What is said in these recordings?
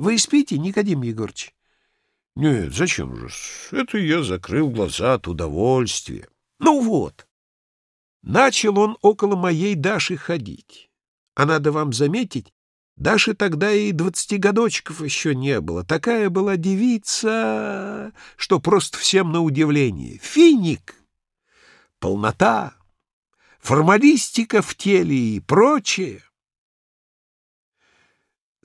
Вы спите, Никодим Егорыч? Нет, зачем же? Это я закрыл глаза от удовольствия. Ну вот. Начал он около моей Даши ходить. А надо вам заметить, Даши тогда и двадцати годочков еще не было. Такая была девица, что просто всем на удивление. Финик, полнота, формалистика в теле и прочее.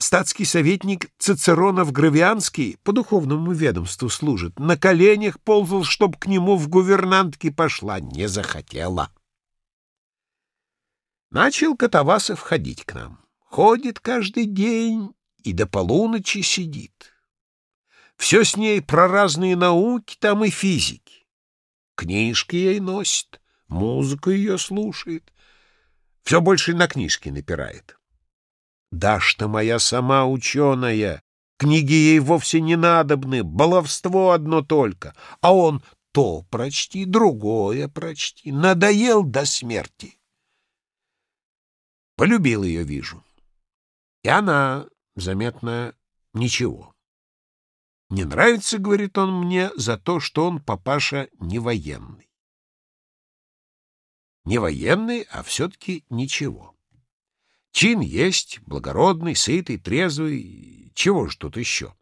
Статский советник Цицеронов Гравианский по духовному ведомству служит. На коленях ползал, чтоб к нему в гувернантке пошла. Не захотела. Начал Катавасов ходить к нам. Ходит каждый день и до полуночи сидит. Все с ней про разные науки там и физики. Книжки ей носит, музыку ее слушает. Все больше на книжки напирает. Дашь-то моя сама ученая, книги ей вовсе не надобны, баловство одно только, а он то прочти, другое прочти, надоел до смерти. Полюбил ее, вижу. И она, заметно, ничего. Не нравится, говорит он мне, за то, что он, папаша, не военный. Не военный, а все-таки ничего. Чин есть, благородный, сытый, трезвый. Чего ж тут еще?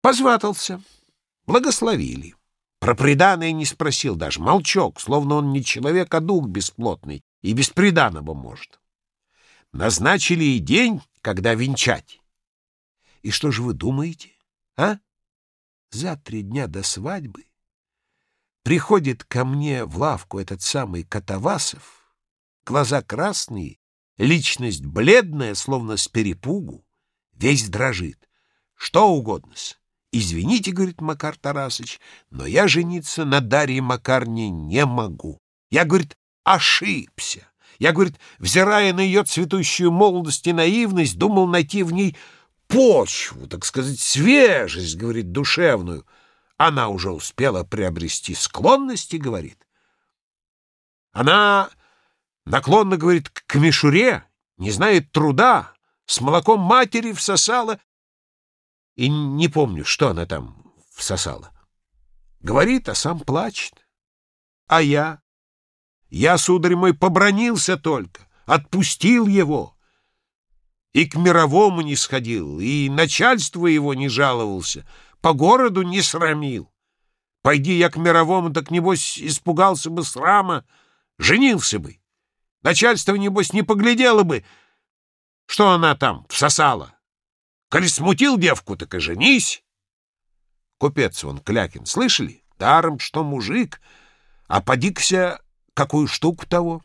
Позватался. Благословили. Про преданное не спросил даже. Молчок, словно он не человек, а дух бесплотный. И без преданного может. Назначили и день, когда венчать. И что же вы думаете, а? За три дня до свадьбы приходит ко мне в лавку этот самый Катавасов, глаза красные, Личность бледная, словно с перепугу, весь дрожит. Что угодно-с. Извините, говорит Макар Тарасыч, но я жениться на Дарье Макарне не могу. Я, говорит, ошибся. Я, говорит, взирая на ее цветущую молодость и наивность, думал найти в ней почву, так сказать, свежесть, говорит, душевную. Она уже успела приобрести склонности, говорит. Она наклонно, говорит, к мишуре, не знает труда, с молоком матери всосала, и не помню, что она там всосала. Говорит, а сам плачет. А я? Я, сударь мой, побронился только, отпустил его. И к мировому не сходил, и начальству его не жаловался, по городу не срамил. Пойди я к мировому, так, небось, испугался бы срама, женился бы. Начальство, небось, не поглядело бы, что она там всосала. Коли смутил девку, так и женись. Купец он, Клякин, слышали? Даром, что мужик, а подикся какую штуку того.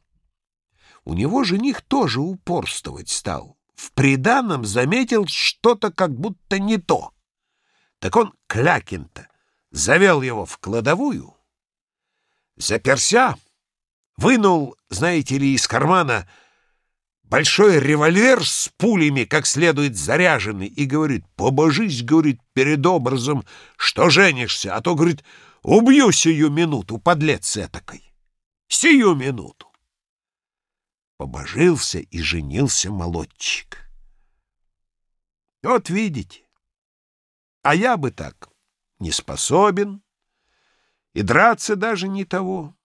У него жених тоже упорствовать стал. В приданом заметил что-то как будто не то. Так он, Клякин-то, завел его в кладовую, заперся, вынул, знаете ли, из кармана большой револьвер с пулями, как следует заряженный, и говорит, побожись, говорит, перед образом, что женишься, а то, говорит, убью сию минуту, подлец этакой. Сию минуту. Побожился и женился молодчик. Вот видите, а я бы так не способен, и драться даже не того.